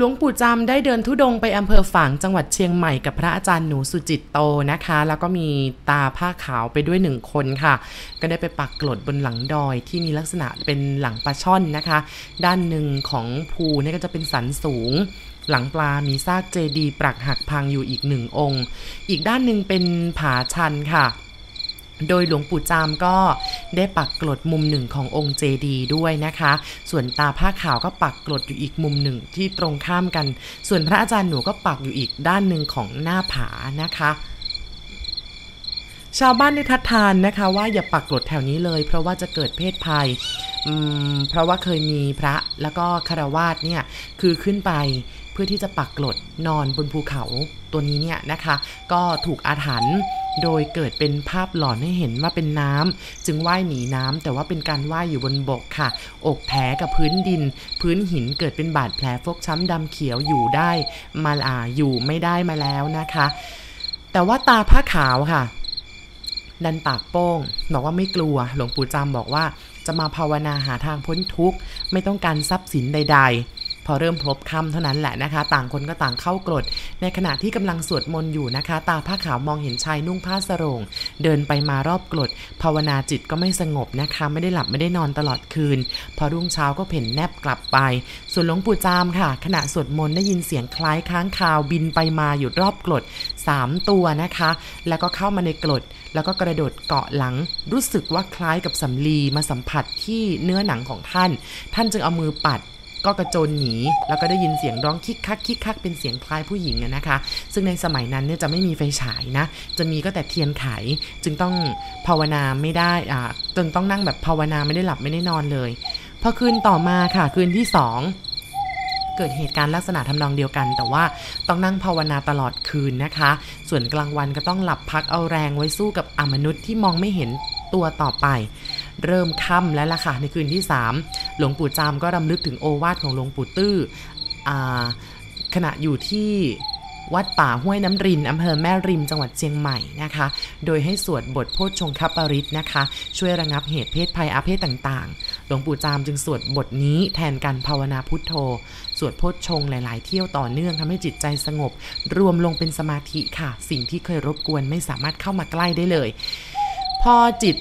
หลวงปู่จำได้เดินทุดงไปอำเภอฝางจังหวัดเชียงใหม่กับพระอาจารย์หนูสุจิตโตนะคะ แล้วก็มีตาผ้าขาวไปด้วยหนึ่งคนค่ะ ก็ได้ไปปักกลดบนหลังดอยที่มีลักษณะเป็นหลังปลาช่อนนะคะ ด้านหนึ่งของภูนี่ก็จะเป็นสันสูง หลังปลามีซากเจดี ปรักหักพังอยู่อีกหนึ่งองค์ อีกด้านหนึ่งเป็นผาชันค่ะ โดยหลวงปู่จามก็ได้ปักกลดมุมหนึ่งขององค์เจดีย์ด้วยนะคะ ส่วนตาผ้าขาวก็ปักกลดอยู่อีกมุมหนึ่งที่ตรงข้ามกัน ส่วนพระอาจารย์หนูก็ปักอยู่อีกด้านหนึ่งของหน้าผานะคะชาวบ้านได้ทัดทานนะคะ ว่าอย่าปักกลดแถวนี้เลย เพราะว่าจะเกิดเพศภัย เพราะว่าเคยมีพระแล้วก็คารวาสเนี่ยคือขึ้นไปเพื่อที่จะปักกลดนอนบนภูเขาตัวนี้เนี่ยนะคะ ก็ถูกอาถรรพ์ โดยเกิดเป็นภาพหลอนให้เห็นว่าเป็นน้ำจึงว่ายหนีน้ำแต่ว่าเป็นการว่ายอยู่บนบกค่ะ อกแผลกับพื้นดิน พื้นหินเกิดเป็นบาดแผลฟกช้ำดำเขียวอยู่ได้ มาอ่าอยู่ไม่ได้มาแล้วนะคะ แต่ว่าตาผ้าขาวค่ะ ดันปากโป้งบอกว่าไม่กลัว หลวงปู่จำบอกว่าจะมาภาวนาหาทางพ้นทุกข์ ไม่ต้องการทรัพย์สินใด ๆ พอเริ่มพลบค่ำเท่านั้นแหละนะคะ ต่างคนก็ต่างเข้ากรด ในขณะที่กำลังสวดมนต์อยู่นะคะ ตาผ้าขาวมองเห็นชายนุ่งผ้าสรงเดินไปมารอบกรด ภาวนาจิตก็ไม่สงบนะคะ ไม่ได้หลับไม่ได้นอนตลอดคืน พอรุ่งเช้าก็เพ่นแนบกลับไป ส่วนหลวงปู่จามค่ะ ขณะสวดมนต์ได้ยินเสียงคล้ายค้างคาวบินไปมาอยู่รอบกรด 3 ตัวนะคะ แล้วก็เข้ามาในกรด แล้วก็กระโดดเกาะหลัง รู้สึกว่าคล้ายกับสำลีมาสัมผัสที่เนื้อหนังของท่าน ท่านจึงเอามือปัด ก็กระโจนหนี แล้วก็ได้ยินเสียงร้องคิกคักคิกคักเป็นเสียงคล้ายผู้หญิงนะคะ ซึ่งในสมัยนั้นเนี่ยจะไม่มีไฟฉายนะ จะมีก็แต่เทียนไข จึงต้องภาวนาไม่ได้อ่าจนต้องนั่งแบบภาวนาไม่ได้หลับไม่ได้นอนเลยพอคืนต่อมาค่ะคืนที่สองเกิดเหตุการณ์ลักษณะทำนองเดียวกัน แต่ว่าต้องนั่งภาวนาตลอดคืนนะคะ ส่วนกลางวันก็ต้องหลับพักเอาแรงไว้สู้กับอมนุษย์ที่มองไม่เห็นตัวต่อไป เริ่มค่ำแล้วล่ะค่ะในคืนที่ 3 หลวงปู่จามก็รำลึกถึงโอวาทของหลวงปู่ตื้ออขณะอยู่ที่วัดป่าห้วยน้ำรินอำเภอแม่ริมจังหวัดเชียงใหม่นะคะ โดยให้สวดบทโพชฌงคปริตนะคะ ช่วยระงับเหตุเพศภัยอาเพศต่างๆ หลวงปู่จามจึงสวดบทนี้แทนการภาวนาพุทโธ สวดโพชฌงหลาย ๆ เที่ยวต่อเนื่องทำให้จิตใจสงบ รวมลงเป็นสมาธิค่ะ สิ่งที่เคยรบกวนไม่สามารถเข้ามาใกล้ได้เลย พอจิต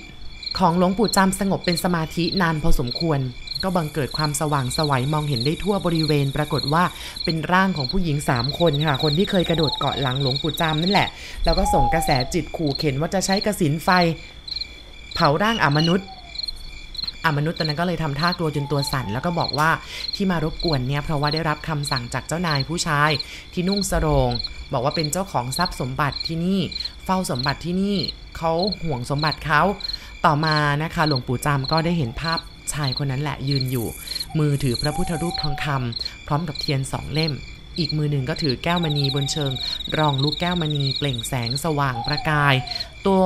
ของหลวงปู่จำสงบเป็นสมาธินานพอสมควร ก็บังเกิดความสว่างสวัยมองเห็นได้ทั่วบริเวณ ปรากฏว่าเป็นร่างของผู้หญิง 3 คนค่ะ คนที่เคยกระโดดเกาะหลังหลวงปู่จำนั่นแหละ แล้วก็ส่งกระแสจิตขู่เข็นว่าจะใช้กระสินไฟ เผาร่างอมนุษย์อมนุษย์ตอนนั้นก็เลยทำท่ากลัวจนตัวสั่น แล้วก็บอกว่าที่มารบกวนเนี่ยเพราะว่าได้รับคำสั่งจากเจ้านายผู้ชาย ที่นุ่งสรงบอกว่าเป็นเจ้าของทรัพย์สมบัติที่นี่ เฝ้าสมบัติที่นี่เขาห่วงสมบัติเขาต่อมานะคะหลวงปู่จามก็ได้เห็นภาพ ชายคนนั้นแหละยืนอยู่ มือถือพระพุทธรูปทองคำพร้อมกับเทียนสองเล่ม อีกมือหนึ่งก็ถือแก้วมณีบนเชิง รองลูกแก้วมณีเปล่งแสงสว่างประกาย ตัว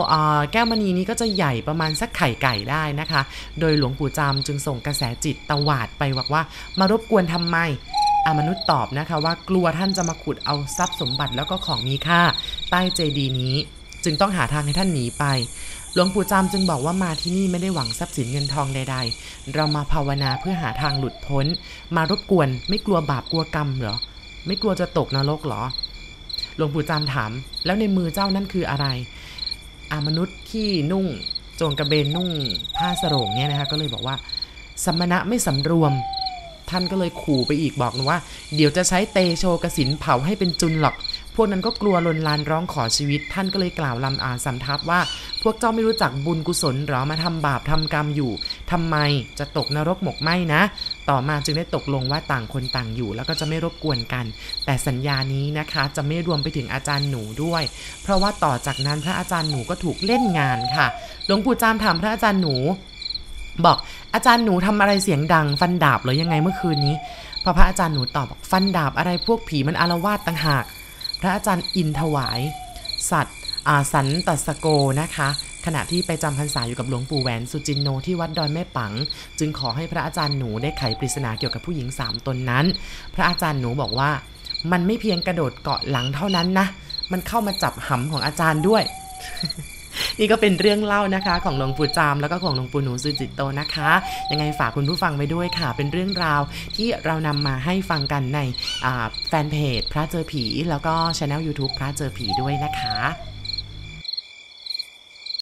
แก้วมณีนี้ก็จะใหญ่ประมาณสักไข่ไก่ได้นะคะ โดยหลวงปู่จามจึงส่งกระแสจิตตวาดไปบอกว่ามารบกวนทำไมอามนุษย์ตอบนะคะว่ากลัวท่านจะมาขุดเอาทรัพย์สมบัติแล้วก็ของมีค่า ใต้เจดีย์นี้ จึงต้องหาทางให้ท่านหนีไป หลวงปู่จามจึงบอกว่ามาที่นี่ไม่ได้หวังทรัพย์สินเงินทองใด ๆ เรามาภาวนาเพื่อหาทางหลุดพ้น มารบกวน ไม่กลัวบาปกลัวกรรมเหรอ ไม่กลัวจะตกนรกเหรอ หลวงปู่จามถาม แล้วในมือเจ้านั่นคืออะไร อามนุษย์ที่นุ่ง โจงกระเบนนุ่ง ผ้าสรงเนี่ยนะคะก็เลยบอกว่า สมณะไม่สำรวม ท่านก็เลยขู่ไปอีกบอกว่า เดี๋ยวจะใช้เตโชกสินเผาให้เป็นจุนหรอก พวกนั้นก็กลัวลนลานร้องขอชีวิต ท่านก็เลยกล่าวลำอาสำทับว่า พวกเจ้าไม่รู้จักบุญกุศลหรอมาทำบาปทำกรรมอยู่ทำไมจะตกนรกหมกไหมนะ ต่อมาจึงได้ตกลงว่าต่างคนต่างอยู่ แล้วก็จะไม่รบกวนกัน แต่สัญญานี้นะคะจะไม่รวมไปถึงอาจารย์หนูด้วย เพราะว่าต่อจากนั้นพระอาจารย์หนูก็ถูกเล่นงานค่ะหลวงปู่จามถามพระอาจารย์หนู บอกอาจารย์หนูทำอะไรเสียงดัง ฟันดาบหรือยังไงเมื่อคืนนี้พอพระอาจารย์หนูตอบบอกฟันดาบอะไรพวกผีมันอารวาสต่างหาก พระอาจารย์อินถวาย สัตว์สันตัสโกนะคะ ขณะที่ไปจำพรรษาอยู่กับหลวงปู่แหวนสุจินโนที่วัดดอยแม่ปัง จึงขอให้พระอาจารย์หนูได้ไขปริศนาเกี่ยวกับผู้หญิงสามตนนั้น พระอาจารย์หนูบอกว่า มันไม่เพียงกระโดดเกาะหลังเท่านั้นนะ มันเข้ามาจับหำของอาจารย์ด้วย นี่ก็เป็นเรื่องเล่านะคะ ของหลวงปู่จามแล้วก็ของหลวงปู่หนูสุจิตโตนะคะ ยังไงฝากคุณผู้ฟังไปด้วยค่ะ เป็นเรื่องราวที่เรานำมาให้ฟังกันในแฟนเพจพระเจอผี แล้วก็ช anel YouTube พระเจอผีด้วยนะคะ